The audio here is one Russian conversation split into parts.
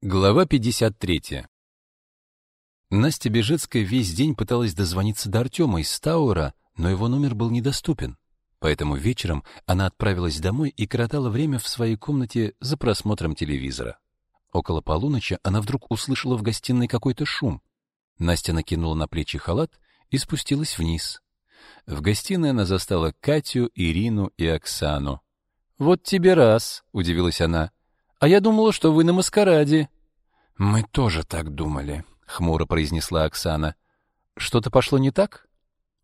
Глава 53. Настя Бежецкая весь день пыталась дозвониться до Артема из Стаура, но его номер был недоступен. Поэтому вечером она отправилась домой и коротала время в своей комнате за просмотром телевизора. Около полуночи она вдруг услышала в гостиной какой-то шум. Настя накинула на плечи халат и спустилась вниз. В гостиной она застала Катю, Ирину и Оксану. «Вот тебе раз», — удивилась она, — а я думала, что вы на маскараде. Мы тоже так думали, хмуро произнесла Оксана. Что-то пошло не так?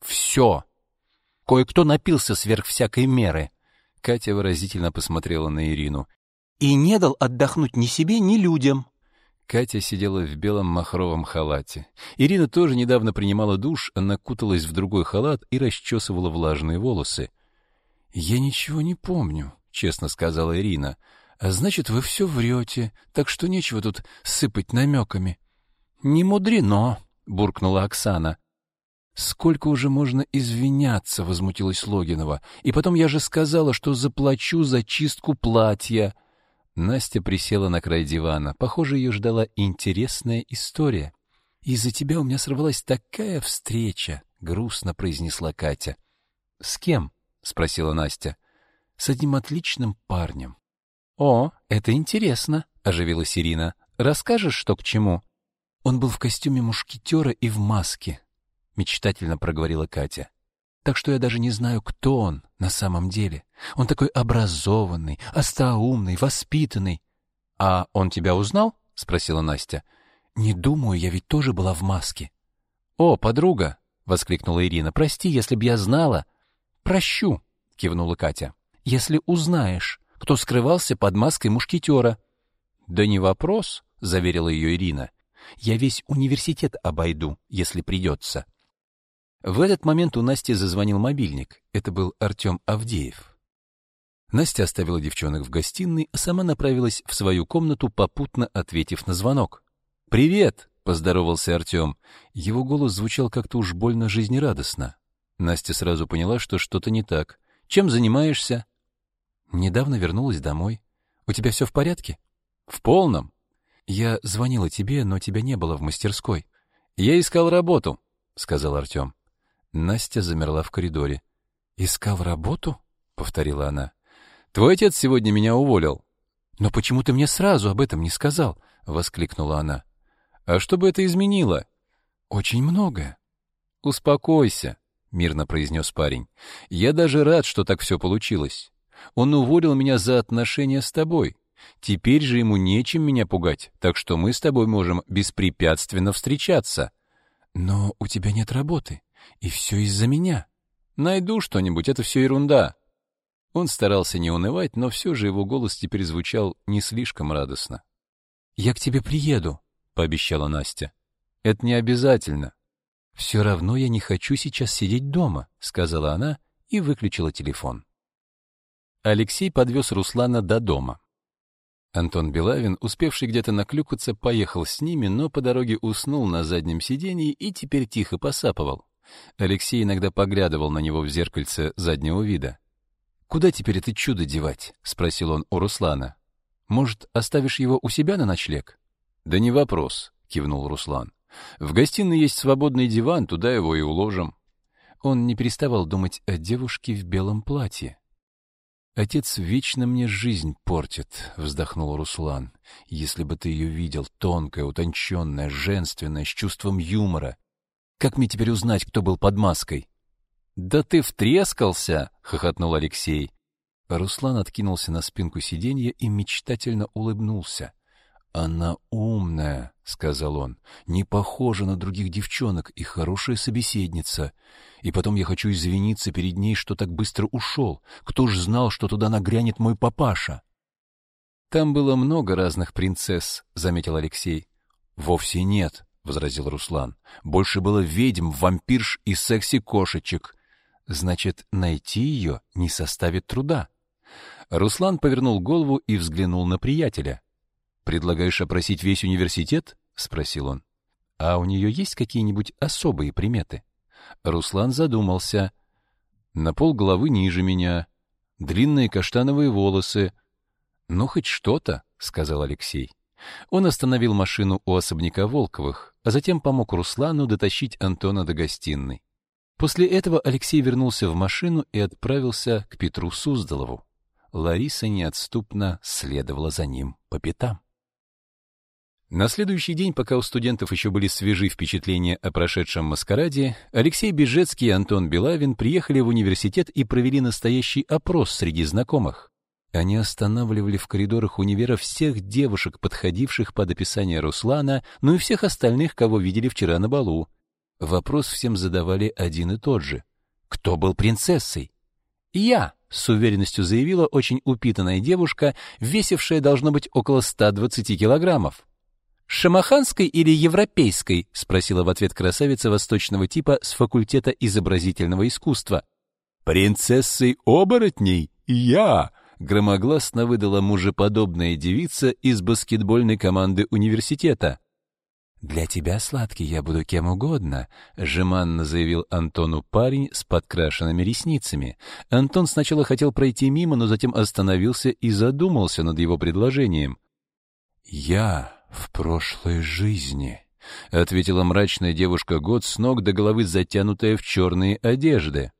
Все. Кое-кто напился сверх всякой меры. Катя выразительно посмотрела на Ирину. И не дал отдохнуть ни себе, ни людям. Катя сидела в белом махровом халате. Ирина тоже недавно принимала душ, она куталась в другой халат и расчесывала влажные волосы. «Я ничего не помню», — честно сказала Ирина. А значит, вы все врете, так что нечего тут сыпать намеками. — Не мудрено, — буркнула Оксана. — Сколько уже можно извиняться, — возмутилась Логинова. — И потом я же сказала, что заплачу за чистку платья. Настя присела на край дивана. Похоже, ее ждала интересная история. — Из-за тебя у меня сорвалась такая встреча, — грустно произнесла Катя. — С кем? — спросила Настя. — С одним отличным парнем. «О, это интересно», — оживилась Ирина. «Расскажешь, что к чему?» «Он был в костюме мушкетера и в маске», — мечтательно проговорила Катя. «Так что я даже не знаю, кто он на самом деле. Он такой образованный, остроумный, воспитанный». «А он тебя узнал?» — спросила Настя. «Не думаю, я ведь тоже была в маске». «О, подруга!» — воскликнула Ирина. «Прости, если б я знала». «Прощу», — кивнула Катя. «Если узнаешь, кто скрывался под маской мушкетера. «Да не вопрос», — заверила ее Ирина. «Я весь университет обойду, если придется». В этот момент у Насти зазвонил мобильник. Это был Артем Авдеев. Настя оставила девчонок в гостиной, а сама направилась в свою комнату, попутно ответив на звонок. «Привет!» — поздоровался Артем. Его голос звучал как-то уж больно жизнерадостно. Настя сразу поняла, что что-то не так. «Чем занимаешься?» Недавно вернулась домой. У тебя все в порядке? В полном. Я звонила тебе, но тебя не было в мастерской. Я искал работу, сказал Артем. Настя замерла в коридоре. Искал работу? повторила она. Твой отец сегодня меня уволил. Но почему ты мне сразу об этом не сказал? воскликнула она. А что бы это изменило? Очень многое. Успокойся, мирно произнес парень. Я даже рад, что так все получилось. Он уволил меня за отношения с тобой. Теперь же ему нечем меня пугать, так что мы с тобой можем беспрепятственно встречаться. Но у тебя нет работы, и все из-за меня. Найду что-нибудь, это все ерунда. Он старался не унывать, но все же его голос теперь звучал не слишком радостно. «Я к тебе приеду», — пообещала Настя. «Это не обязательно». «Все равно я не хочу сейчас сидеть дома», — сказала она и выключила телефон. Алексей подвез Руслана до дома. Антон Белавин, успевший где-то наклюкаться, поехал с ними, но по дороге уснул на заднем сиденье и теперь тихо посапывал. Алексей иногда поглядывал на него в зеркальце заднего вида. «Куда теперь это чудо девать?» — спросил он у Руслана. «Может, оставишь его у себя на ночлег?» «Да не вопрос», — кивнул Руслан. «В гостиной есть свободный диван, туда его и уложим». Он не переставал думать о девушке в белом платье. «Отец вечно мне жизнь портит», — вздохнул Руслан. «Если бы ты ее видел, тонкая, утонченная, женственная, с чувством юмора. Как мне теперь узнать, кто был под маской?» «Да ты втрескался!» — хохотнул Алексей. Руслан откинулся на спинку сиденья и мечтательно улыбнулся. «Она умная», — сказал он, — «не похожа на других девчонок и хорошая собеседница. И потом я хочу извиниться перед ней, что так быстро ушел. Кто ж знал, что туда нагрянет мой папаша?» «Там было много разных принцесс», — заметил Алексей. «Вовсе нет», — возразил Руслан. «Больше было ведьм, вампирш и секси-кошечек. Значит, найти ее не составит труда». Руслан повернул голову и взглянул на приятеля. «Предлагаешь опросить весь университет?» — спросил он. «А у нее есть какие-нибудь особые приметы?» Руслан задумался. «На пол головы ниже меня, длинные каштановые волосы». «Ну, хоть что-то», — сказал Алексей. Он остановил машину у особняка Волковых, а затем помог Руслану дотащить Антона до гостиной. После этого Алексей вернулся в машину и отправился к Петру Суздалову. Лариса неотступно следовала за ним по пятам. На следующий день, пока у студентов еще были свежи впечатления о прошедшем маскараде, Алексей Бежецкий и Антон Белавин приехали в университет и провели настоящий опрос среди знакомых. Они останавливали в коридорах универа всех девушек, подходивших под описание Руслана, ну и всех остальных, кого видели вчера на балу. Вопрос всем задавали один и тот же. Кто был принцессой? «Я», — с уверенностью заявила очень упитанная девушка, весившая, должно быть, около 120 килограммов. «Шамаханской или европейской?» — спросила в ответ красавица восточного типа с факультета изобразительного искусства. «Принцессой оборотней? Я!» — громогласно выдала мужеподобная девица из баскетбольной команды университета. «Для тебя, сладкий, я буду кем угодно», — жеманно заявил Антону парень с подкрашенными ресницами. Антон сначала хотел пройти мимо, но затем остановился и задумался над его предложением. «Я в прошлой жизни», — ответила мрачная девушка год с ног до головы затянутая в черные одежды.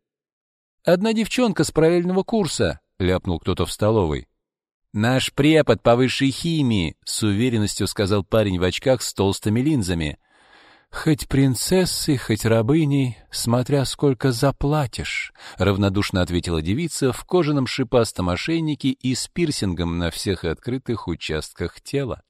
«Одна девчонка с параллельного курса», — ляпнул кто-то в столовой. «Наш препод по высшей химии», — с уверенностью сказал парень в очках с толстыми линзами. «Хоть принцессой, хоть рабыней, смотря сколько заплатишь», — равнодушно ответила девица в кожаном шипастом ошейнике и с пирсингом на всех открытых участках тела.